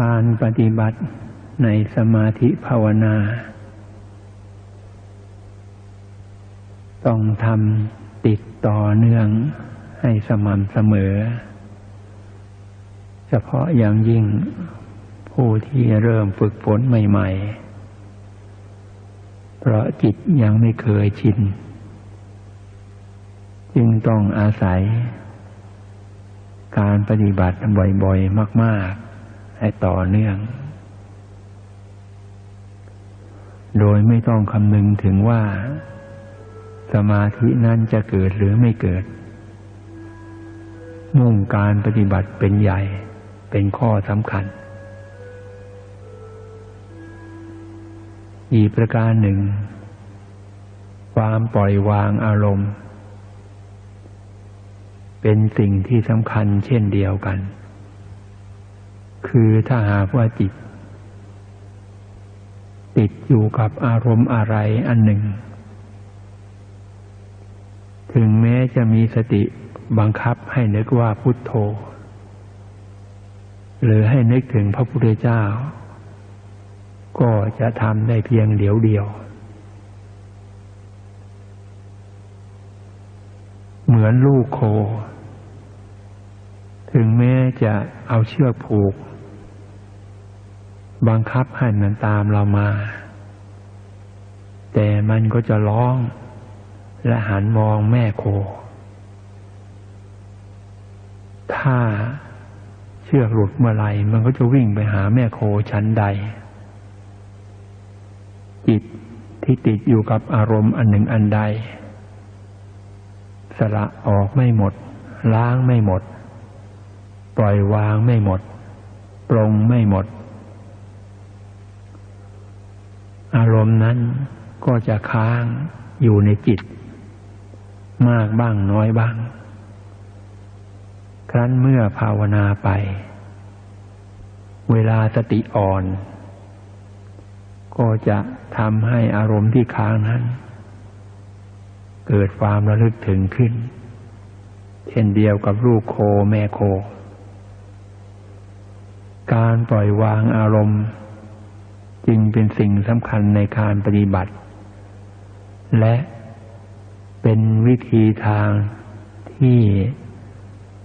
การปฏิบัติในสมาธิภาวนา ต้องทำติดต่อเนื่องให้สม่ำเสมอ เฉพาะอย่างยิ่งผู้ที่เริ่มฝึกฝนใหม่ ๆ เพราะจิตยังไม่เคยชิน จึงต้องอาศัย การปฏิบัติบ่อยๆ มาก ๆ ให้ต่อเนื่อง โดยไม่ต้องคำนึงถึงว่า สมาธินั้นจะเกิดหรือไม่เกิด มุ่งการปฏิบัติเป็นใหญ่ เป็นข้อสำคัญ อีกประการหนึ่ง ความปล่อยวางอารมณ์ เป็นสิ่งที่สำคัญเช่นเดียวกัน คือถ้าหากว่าจิต ติดอยู่กับอารมณ์อะไรอันหนึ่ง ถึงแม้จะมีสติบังคับให้นึกว่าพุทโธ หรือให้นึกถึงพระพุทธเจ้า ก็จะทำได้เพียงเดียวเดียว เหมือนลูกโค ถึงแม้จะเอาเชือกผูก บังคับให้มันตามเรามา แต่มันก็จะร้อง และหันมองแม่โค ถ้าเชือกหลุดเมื่อไหร่มันก็จะวิ่งไปหาแม่โคชั้นใด จิตที่ติดอยู่กับอารมณ์อันหนึ่งอันใด สละออกไม่หมด ล้างไม่หมด ปล่อยวางไม่หมด ปรงไม่หมด อารมณ์นั้นก็จะค้างอยู่ในจิต มากบ้างน้อยบ้าง ครั้นเมื่อภาวนาไป เวลาสติอ่อน ก็จะทำให้อารมณ์ที่ค้างนั้น เกิดความระลึกถึงขึ้น เช่นเดียวกับลูกโคแม่โค การปล่อยวางอารมณ์ จึงเป็นสิ่งสำคัญในการปฏิบัติ และเป็นวิธีทางที่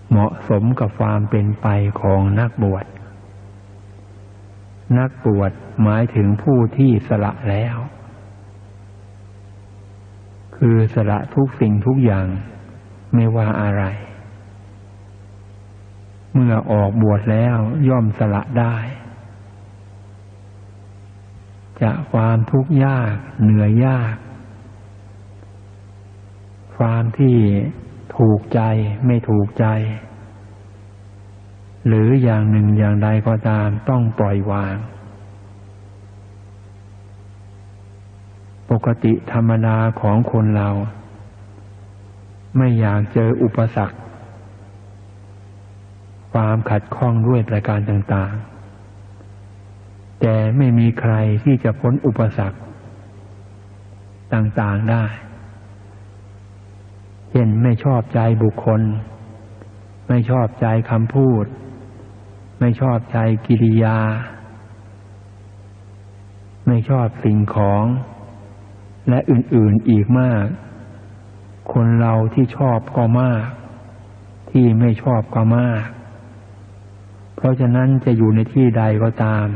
เหมาะสมกับความเป็นไปของนักบวช นักบวชหมายถึงผู้ที่สละแล้ว คือสละทุกสิ่งทุกอย่างไม่ว่าอะไร เมื่อออกบวชแล้วย่อมสละได้ จะความทุกข์ยาก เหนื่อยยาก ความที่ถูกใจไม่ถูกใจ หรืออย่างหนึ่งอย่างใดก็ตามต้องปล่อยวาง ปกติธรรมดาของคนเรา ไม่อยากเจออุปสรรค ความขัดข้องด้วยประการต่างๆ แต่ไม่มีใครที่จะพ้นอุปสรรคต่างๆได้ เช่นไม่ชอบใจบุคคล ไม่ชอบใจคำพูด ไม่ชอบใจกิริยา ไม่ชอบสิ่งของ และอื่นๆอีกมาก คนเราที่ชอบก็มาก ที่ไม่ชอบก็มาก เพราะฉะนั้นจะอยู่ในที่ใดก็ตาม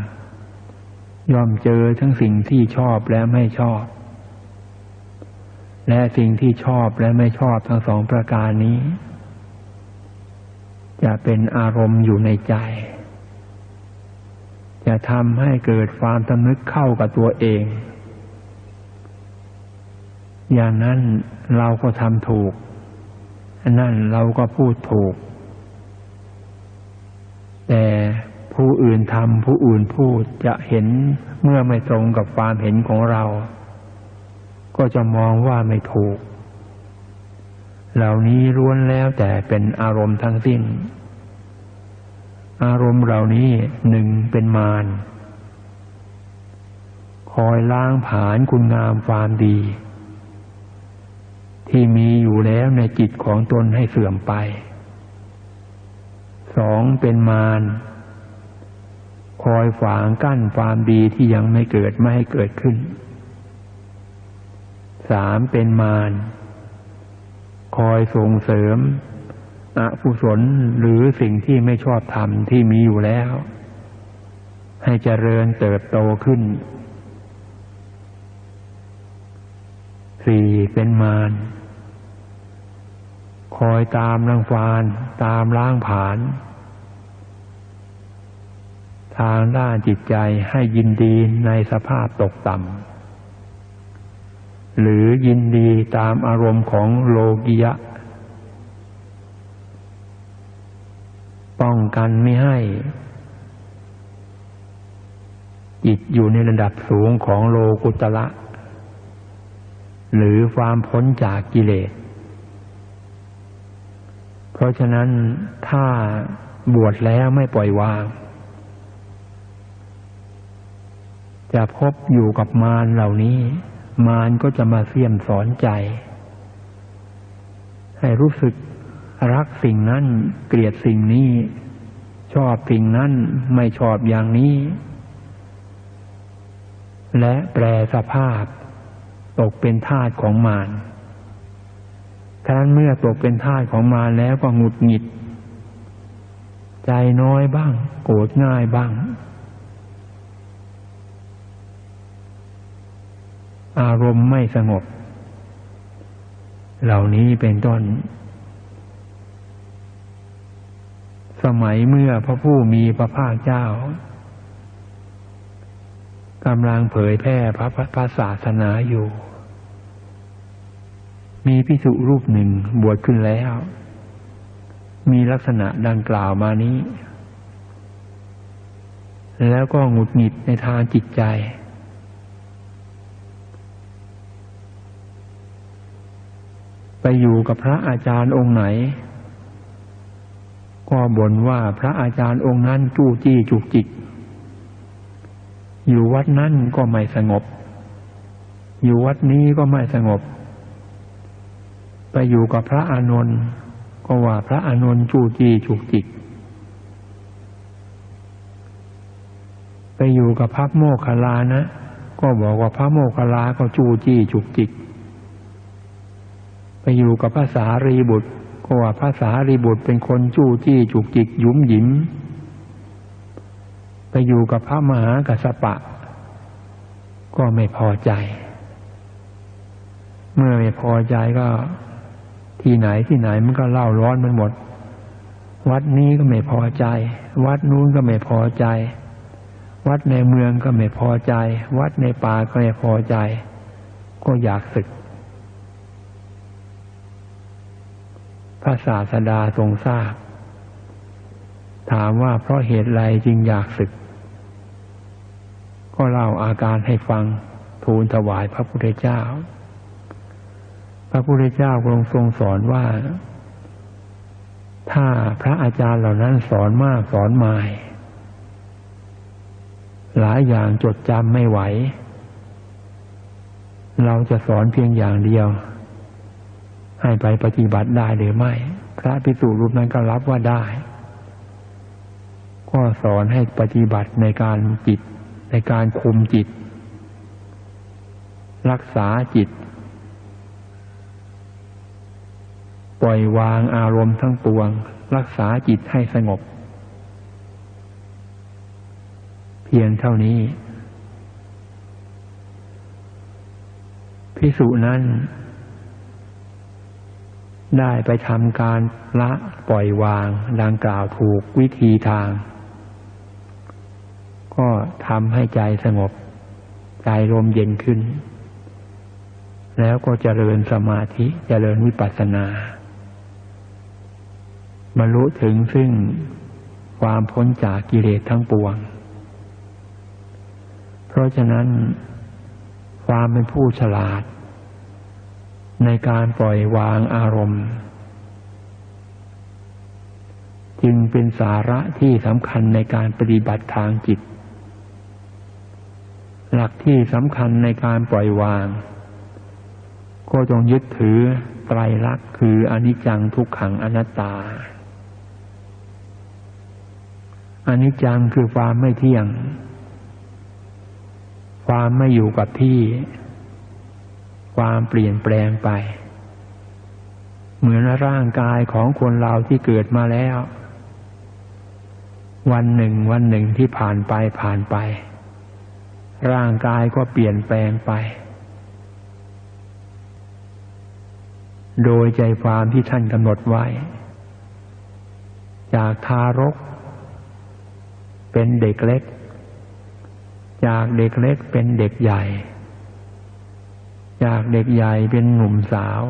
ย่อมเจอทั้งสิ่งที่ชอบและไม่ชอบ และสิ่งที่ชอบและไม่ชอบทั้งสองประการนี้ จะเป็นอารมณ์อยู่ในใจ จะทำให้เกิดความสำนึกเข้ากับตัวเอง อย่างนั้นเราก็ทำถูกนั่นเราก็พูดถูก แต่ ผู้อื่นทำผู้อื่นพูดจะเห็นเมื่อไม่ตรงกับความเห็นของเรา ก็จะมองว่าไม่ถูก เหล่านี้ล้วนแล้วแต่เป็นอารมณ์ทั้งสิ้น อารมณ์เหล่านี้หนึ่งเป็นมารคอยล้างผานคุณงามความดี ที่มีอยู่แล้วในจิตของตนให้เสื่อมไป สองเป็นมาร คอยฝางกั้นความดีที่ยังไม่เกิดไม่ให้เกิดขึ้นสามเป็นมารคอยส่งเสริมอกุศลหรือสิ่งที่ไม่ชอบทำที่มีอยู่แล้ว ให้เจริญเติบโตขึ้นสี่เป็นมารคอยตามรังฟานตามล้างผาน ทางด้านจิตใจให้ยินดีในสภาพตกต่ำหรือยินดีตามอารมณ์ของโลกิยะ ป้องกันไม่ให้ จิตอยู่ในระดับสูงของโลกุตละ หรือความพ้นจากกิเลส เพราะฉะนั้นถ้าบวชแล้วไม่ปล่อยวาง จะพบอยู่กับมารเหล่านี้ มารก็จะมาเสี่ยมสอนใจ ให้รู้สึกรักสิ่งนั้น เกลียดสิ่งนี้ ชอบสิ่งนั้นไม่ชอบอย่างนี้ และแปรสภาพ ตกเป็นทาสของมารครั้นเมื่อตกเป็นทาสของมารแล้วก็หงุดหงิด ใจน้อยบ้าง โกรธง่ายบ้าง อารมณ์ไม่สงบ เหล่านี้เป็นต้น สมัยเมื่อพระผู้มีพระภาคเจ้ากำลังเผยแพร่พระพระศาสนาอยู่ มีพิสุรูปหนึ่งบวชขึ้นแล้ว มีลักษณะดังกล่าวมานี้ แล้วก็หงุดหงิดในทางจิตใจ ไปอยู่กับพระอาจารย์องค์ไหน ก็บ่นว่าพระอาจารย์องค์นั้นจู้จี้จุกจิก อยู่วัดนั้นก็ไม่สงบ อยู่วัดนี้ก็ไม่สงบ ไปอยู่กับพระอานนท์ก็ว่าพระอานนท์จู้จี้จุกจิก ไปอยู่กับพระโมคคัลลานะ ก็บอกว่าพระโมคคัลลาก็จู้จี้จุกจิก ไปอยู่กับภาษารีบุตรก็ว่าภาษารีบุตรเป็นคนจู้จี้จุกจิกยุ้มหยิม ไปอยู่กับพระมหากัสปะ ก็ไม่พอใจ เมื่อไม่พอใจก็ ที่ไหนที่ไหนมันก็เล่าร้อนมันหมด วัดนี้ก็ไม่พอใจ วัดนู้นก็ไม่พอใจ วัดในเมืองก็ไม่พอใจ วัดในป่าก็ไม่พอใจ ก็อยากศึก พระศาสดาทรงทราบ ถามว่าเพราะเหตุไรจึงอยากศึก ก็เล่าอาการให้ฟังทูลถวายพระพุทธเจ้า พระพุทธเจ้าทรงทรงสอนว่า ถ้าพระอาจารย์เหล่านั้นสอนมากสอนมายหลายอย่างจดจำไม่ไหว เราจะสอนเพียงอย่างเดียว ให้ไปปฏิบัติได้หรือไม่ พระภิกษุรูปนั้นก็รับว่าได้ ก็สอนให้ปฏิบัติในการจิต ในการคุมจิต รักษาจิต ปล่อยวางอารมณ์ทั้งปวง รักษาจิตให้สงบ เพียงเท่านี้พิสุนั้น ได้ไปทำการละปล่อยวางดังกล่าวถูกวิธีทาง ก็ทำให้ใจสงบ ใจลมเย็นขึ้น แล้วก็เจริญสมาธิเจริญวิปัสสนาบรรลุถึงซึ่งความพ้นจากกิเลสทั้งปวง เพราะฉะนั้น ความเป็นผู้ฉลาด ในการปล่อยวางอารมณ์ จึงเป็นสาระที่สำคัญในการปฏิบัติทางจิต หลักที่สำคัญในการปล่อยวาง ก็จงยึดถือไตรลักษณ์คืออนิจจังทุกขังอนัตตาอนิจจังคือความไม่เที่ยง ความไม่อยู่กับที่ ความเปลี่ยนแปลงไป เหมือนร่างกายของคนเราที่เกิดมาแล้ว วันหนึ่งวันหนึ่งที่ผ่านไปผ่านไป ร่างกายก็เปลี่ยนแปลงไป โดยใจความที่ท่านกำหนดไว้ จากทารก เป็นเด็กเล็ก จากเด็กเล็กเป็นเด็กใหญ่ จากเด็กใหญ่เป็นหนุ่มสาว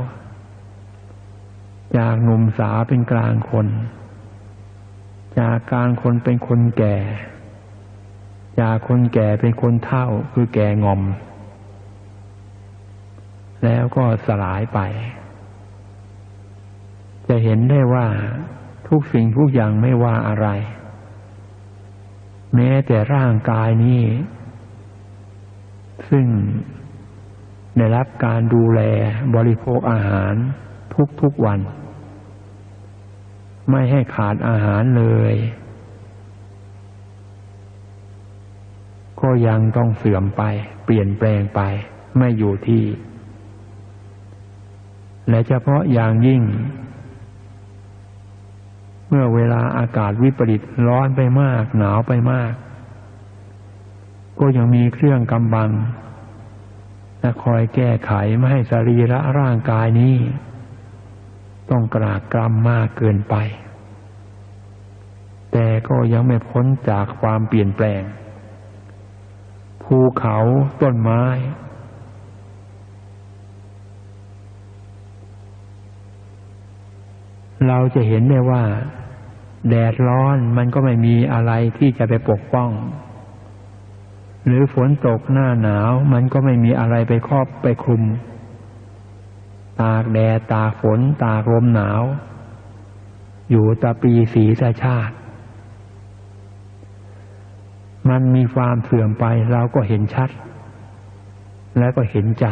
จากหนุ่มสาวเป็นกลางคน จากกลางคนเป็นคนแก่ จากคนแก่เป็นคนเฒ่าคือแก่งอม แล้วก็สลายไป จะเห็นได้ว่าทุกสิ่งทุกอย่างไม่ว่าอะไร แม้แต่ร่างกายนี้ ซึ่ง ได้รับการดูแลบริโภคอาหารทุกๆวัน ไม่ให้ขาดอาหารเลย ก็ยังต้องเสื่อมไป เปลี่ยนแปลงไป ไม่อยู่ที่ และเฉพาะอย่างยิ่ง เมื่อเวลาอากาศวิปริตร้อนไปมาก หนาวไปมาก ก็ยังมีเครื่องกำบัง และคอยแก้ไขไม่ให้สรีระร่างกายนี้ ต้องกรากกรำมากเกินไป แต่ก็ยังไม่พ้นจากความเปลี่ยนแปลง ภูเขาต้นไม้ เราจะเห็นได้ว่า แดดร้อนมันก็ไม่มีอะไรที่จะไปปกป้อง หรือฝนตกหน้าหนาว มันก็ไม่มีอะไรไปครอบไปคลุม ตากแดดตากฝน ตากลมหนาว อยู่ตะปีสีตาชาติ มันมีความเสื่อมไปเราก็เห็นชัด และก็เห็นใจ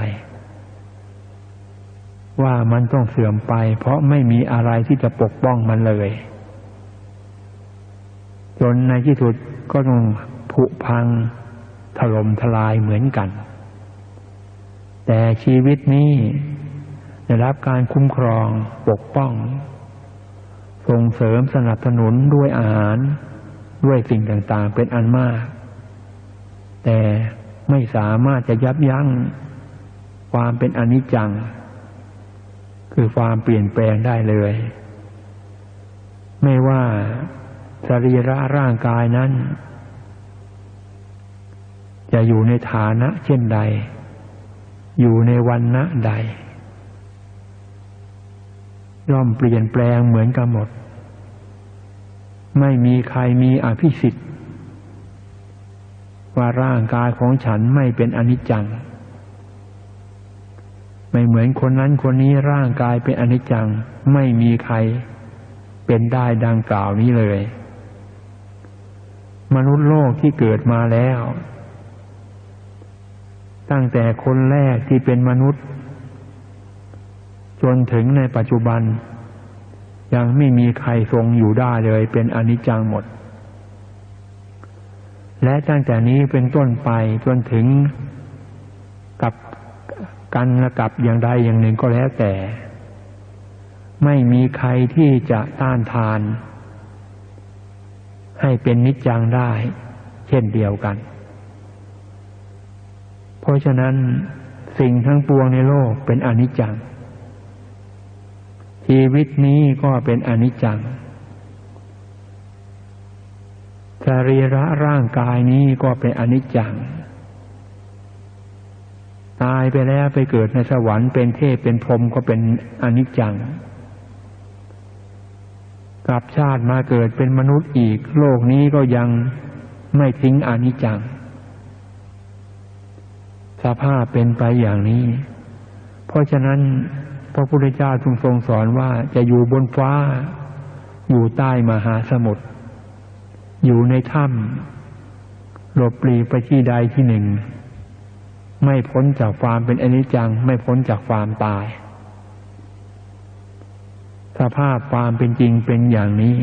ว่ามันต้องเสื่อมไป เพราะไม่มีอะไรที่จะปกป้องมันเลย จนในที่สุดก็ต้องผุพัง ถล่มทลายเหมือนกัน แต่ชีวิตนี้ได้รับการคุ้มครองปกป้อง ส่งเสริมสนับสนุนด้วยอาหาร ด้วยสิ่งต่างๆ เป็นอันมาก แต่ไม่สามารถจะยับยั้งความเป็นอนิจจัง คือความเปลี่ยนแปลงได้เลย ไม่ว่าสรีระร่างกายนั้น จะอยู่ในฐานะเช่นใด อยู่ในวันณะใด ย่อมเปลี่ยนแปลงเหมือนกันหมด ไม่มีใครมีอภิสิทธิ์ ว่าร่างกายของฉันไม่เป็นอนิจจัง ไม่เหมือนคนนั้นคนนี้ร่างกายเป็นอนิจจัง ไม่มีใครเป็นได้ดังกล่าวนี้เลย มนุษย์โลกที่เกิดมาแล้ว ตั้งแต่คนแรกที่เป็นมนุษย์ จนถึงในปัจจุบัน ยังไม่มีใครทรงอยู่ได้เลย เป็นอนิจจังหมด และตั้งแต่นี้เป็นต้นไปจนถึงกับกันและกับอย่างใดอย่างหนึ่งก็แล้วแต่ ไม่มีใครที่จะต้านทาน ให้เป็นนิจจังได้ เช่นเดียวกัน เพราะฉะนั้นสิ่งทั้งปวงในโลกเป็นอนิจจัง ชีวิตนี้ก็เป็นอนิจจังสรีระร่างกายนี้ก็เป็นอนิจจัง ตายไปแล้วไปเกิดในสวรรค์เป็นเทพเป็นพรหมก็เป็นอนิจจังกลับชาติมาเกิดเป็นมนุษย์อีก โลกนี้ก็ยังไม่ทิ้งอนิจจัง สภาพเป็นไปอย่างนี้ เพราะฉะนั้นพระพุทธเจ้าทรงทรงสอนว่าจะอยู่บนฟ้า อยู่ใต้มหาสมุทรอยู่ในถ้ำหลบปลีไปที่ใดที่หนึ่ง ไม่พ้นจากความเป็นอนิจจัง ไม่พ้นจากความตาย สภาพความเป็นจริงเป็นอย่างนี้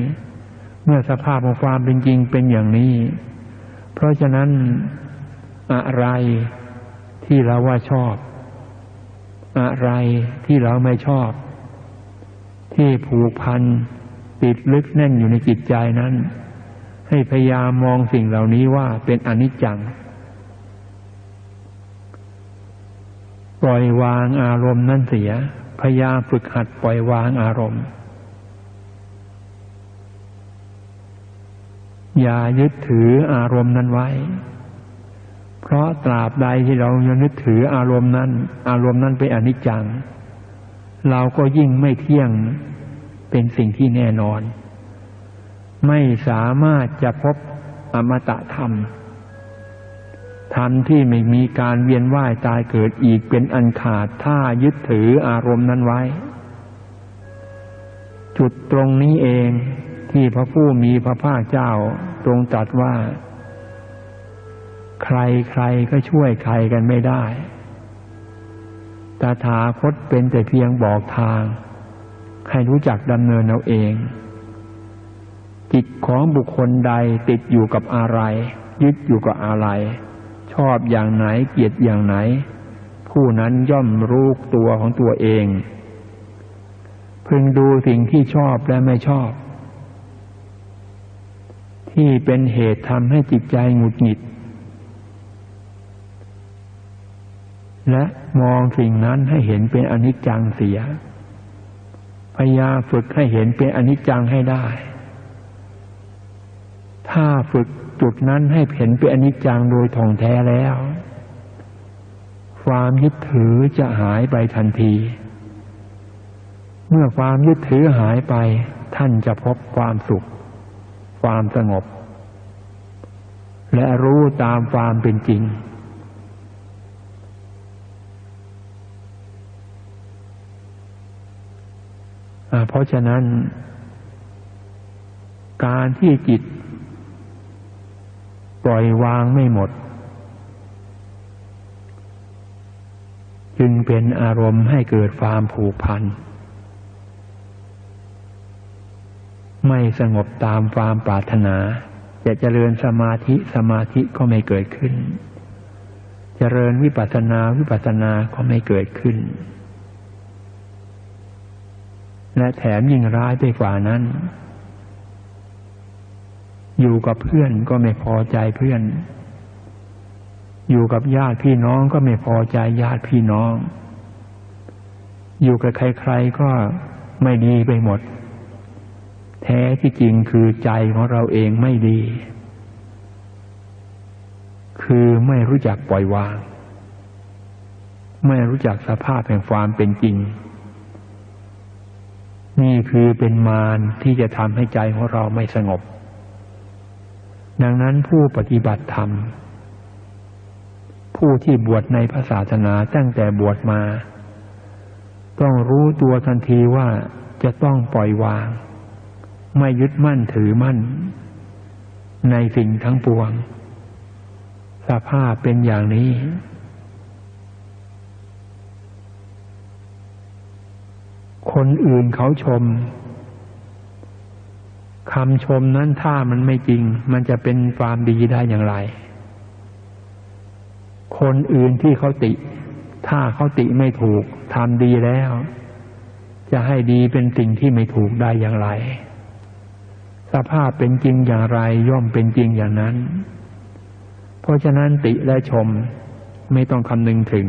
เมื่อสภาพของความเป็นจริงเป็นอย่างนี้ เพราะฉะนั้นอะไร ที่เราว่าชอบ อะไรที่เราไม่ชอบ ที่ผูกพันติดลึกแน่นอยู่ในจิตใจนั้น ให้พยายามมองสิ่งเหล่านี้ว่าเป็นอนิจจัง ปล่อยวางอารมณ์นั่นเสีย พยายามฝึกหัดปล่อยวางอารมณ์ อย่ายึดถืออารมณ์นั้นไว้ เพราะตราบใดที่เรายังนึกถืออารมณ์นั้น อารมณ์นั้นเป็นอนิจจัง เราก็ยิ่งไม่เที่ยงเป็นสิ่งที่แน่นอน ไม่สามารถจะพบอมตะธรรมธรรมที่ไม่มีการเวียนว่ายตายเกิดอีกเป็นอันขาดถ้ายึดถืออารมณ์นั้นไว้ จุดตรงนี้เองที่พระผู้มีพระภาคเจ้า ตรงตรัสว่า ใครใครก็ช่วยใครกันไม่ได้ตถาคตเป็นแต่เพียงบอกทาง ให้รู้จักดำเนินเอาเอง จิตของบุคคลใดติดอยู่กับอะไร ยึดอยู่กับอะไร ชอบอย่างไหนเกลียดอย่างไหน ผู้นั้นย่อมรู้ตัวของตัวเอง พึงดูสิ่งที่ชอบและไม่ชอบ ที่เป็นเหตุทำให้จิตใจหงุดหงิด และมองสิ่งนั้นให้เห็นเป็นอนิจจังเสีย พยายามฝึกให้เห็นเป็นอนิจจังให้ได้ ถ้าฝึกจุดนั้นให้เห็นเป็นอนิจจังโดยท่องแท้แล้ว ความยึดถือจะหายไปทันที เมื่อความยึดถือหายไป ท่านจะพบความสุข ความสงบ และรู้ตามความเป็นจริง เพราะฉะนั้น การที่จิต ปล่อยวางไม่หมด จึงเป็นอารมณ์ให้เกิดความผูกพัน ไม่สงบตามความปรารถนา จะเจริญสมาธิสมาธิก็ไม่เกิดขึ้น เจริญวิปัสสนาวิปัสสนาก็ไม่เกิดขึ้น และแถมยิ่งร้ายไปกว่านั้น อยู่กับเพื่อนก็ไม่พอใจเพื่อน อยู่กับญาติพี่น้องก็ไม่พอใจญาติพี่น้อง อยู่กับใครๆก็ไม่ดีไปหมด แท้ที่จริงคือใจของเราเองไม่ดี คือไม่รู้จักปล่อยวาง ไม่รู้จักสภาพแห่งความเป็นจริง นี่คือเป็นมารที่จะทำให้ใจของเราไม่สงบ ดังนั้นผู้ปฏิบัติธรรม ผู้ที่บวชในพระศาสนาตั้งแต่บวชมา ต้องรู้ตัวทันทีว่าจะต้องปล่อยวาง ไม่ยึดมั่นถือมั่น ในสิ่งทั้งปวง สภาพเป็นอย่างนี้ คนอื่นเขาชมคำชมนั้นถ้ามันไม่จริง มันจะเป็นความดีได้อย่างไร คนอื่นที่เขาติ ถ้าเขาติไม่ถูกทำดีแล้ว จะให้ดีเป็นสิ่งที่ไม่ถูกได้อย่างไร สภาพเป็นจริงอย่างไรย่อมเป็นจริงอย่างนั้น เพราะฉะนั้นติและชมไม่ต้องคำนึงถึง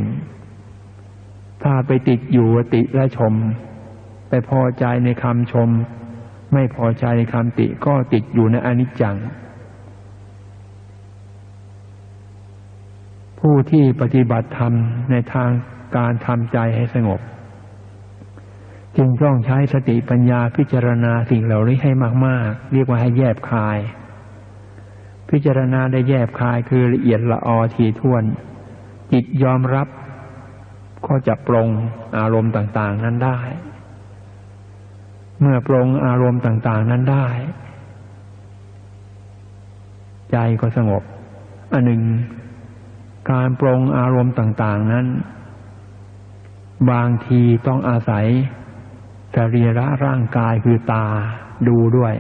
ถ้าไปติดอยู่ติและชม ไปพอใจในคำชม ไม่พอใจในคำติก็ติดอยู่ในอนิจจัง ผู้ที่ปฏิบัติธรรมในทางการทำใจให้สงบ จึงต้องใช้สติปัญญาพิจารณาสิ่งเหล่านี้ให้มาก ๆ เรียกว่าให้แยบคาย พิจารณาได้แยบคายคือละเอียดละออทีท่วน จิตยอมรับก็จะปรงอารมณ์ต่าง ๆ นั้นได้ เมื่อปรงอารมณ์ต่าง ๆ นั้นได้ ใจก็สงบ อันหนึ่ง การปรงอารมณ์ต่าง ๆ นั้น บางทีต้องอาศัยสรีระร่างกายคือตาดูด้วย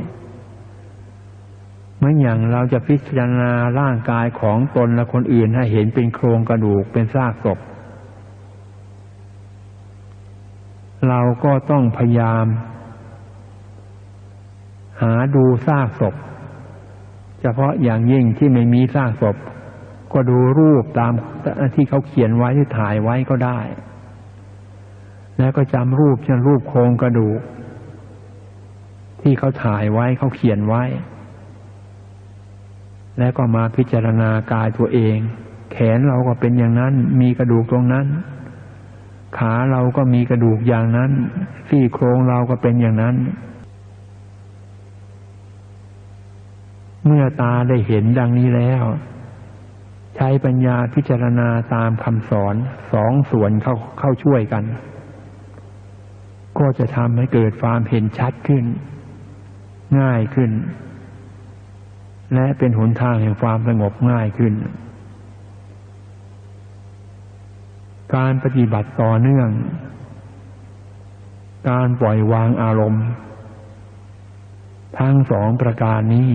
เมื่ออย่างเราจะพิจารณาร่างกายของตนและคนอื่นให้เห็นเป็นโครงกระดูกเป็นซากศพ เราก็ต้องพยายาม หาดูซากศพ เฉพาะอย่างยิ่งที่ไม่มีซากศพ ก็ดูรูปตามที่เขาเขียนไว้ที่ถ่ายไว้ก็ได้ แล้วก็จำรูปเช่นรูปโครงกระดูก ที่เขาถ่ายไว้เขาเขียนไว้ แล้วก็มาพิจารณากายตัวเอง แขนเราก็เป็นอย่างนั้น มีกระดูกตรงนั้นขาเราก็มีกระดูกอย่างนั้น ซี่โครงเราก็เป็นอย่างนั้น เมื่อตาได้เห็นดังนี้แล้ว ใช้ปัญญาพิจารณาตามคำสอนสองส่วนเข้าเข้าช่วยกัน ก็จะทำให้เกิดความเห็นชัดขึ้น ง่ายขึ้น และเป็นหนทางแห่งความสงบง่ายขึ้น การปฏิบัติต่อเนื่อง การปล่อยวางอารมณ์ ทั้งสองประการนี้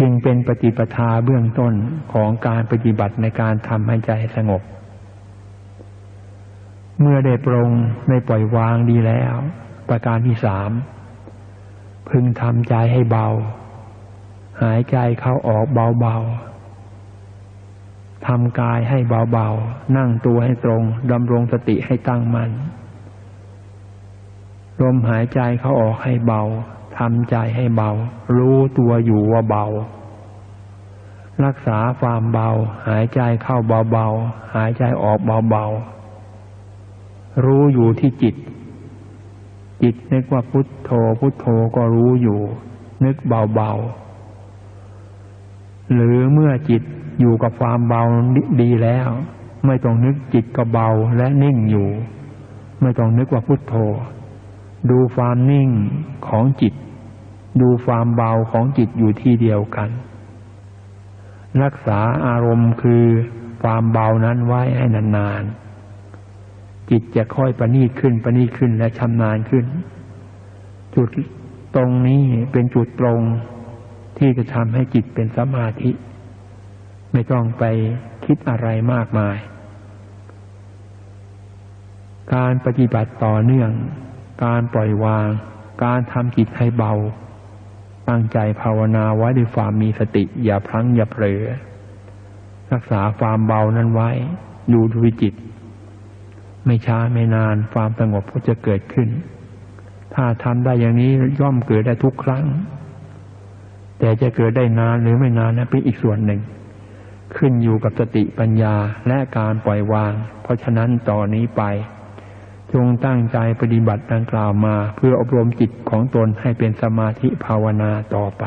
จึงเป็นปฏิปทาเบื้องต้นของการปฏิบัติในการทำให้ใจสงบ เมื่อได้ปรงได้ปล่อยวางดีแล้ว ประการที่สามพึงทำใจให้เบา หายใจเข้าออกเบาๆทำกายให้เบาๆ นั่งตัวให้ตรงดำรงสติให้ตั้งมัน่นลมหายใจเข้าออกให้เบา ทำใจให้เบา รู้ตัวอยู่ว่าเบา รักษาความเบา หายใจเข้าเบาๆ หายใจออกเบาๆ รู้อยู่ที่จิต จิตนึกว่าพุทโธพุทโธก็รู้อยู่ นึกเบาๆ หรือเมื่อจิตอยู่กับความเบาดีแล้ว ไม่ต้องนึกจิตก็เบาและนิ่งอยู่ ไม่ต้องนึกว่าพุทโธ ดูความนิ่งของจิต ดูความเบาของจิตอยู่ที่เดียวกัน รักษาอารมณ์คือความเบานั้นไว้ให้นานๆ จิตจะค่อยประณีตขึ้นประณีตขึ้นและชำนาญขึ้น จุดตรงนี้เป็นจุดตรงที่จะทำให้จิตเป็นสมาธิ ไม่ต้องไปคิดอะไรมากมาย การปฏิบัติต่อเนื่อง การปล่อยวาง การทำจิตให้เบา ตั้งใจภาวนาไว้ด้วยความมีสติ อย่าพลั้งอย่าเผลอรักษาความเบานั้นไว้ ดูดูจิต ไม่ช้าไม่นานความสงบก็จะเกิดขึ้น ถ้าทำได้อย่างนี้ย่อมเกิดได้ทุกครั้ง แต่จะเกิดได้นานหรือไม่นานนั้นเป็นอีกส่วนหนึ่ง ขึ้นอยู่กับสติปัญญาและการปล่อยวาง เพราะฉะนั้นต่อนนี้ไป จงตั้งใจปฏิบัติดังกล่าวมา เพื่ออบรมจิตของตนให้เป็นสมาธิภาวนาต่อไป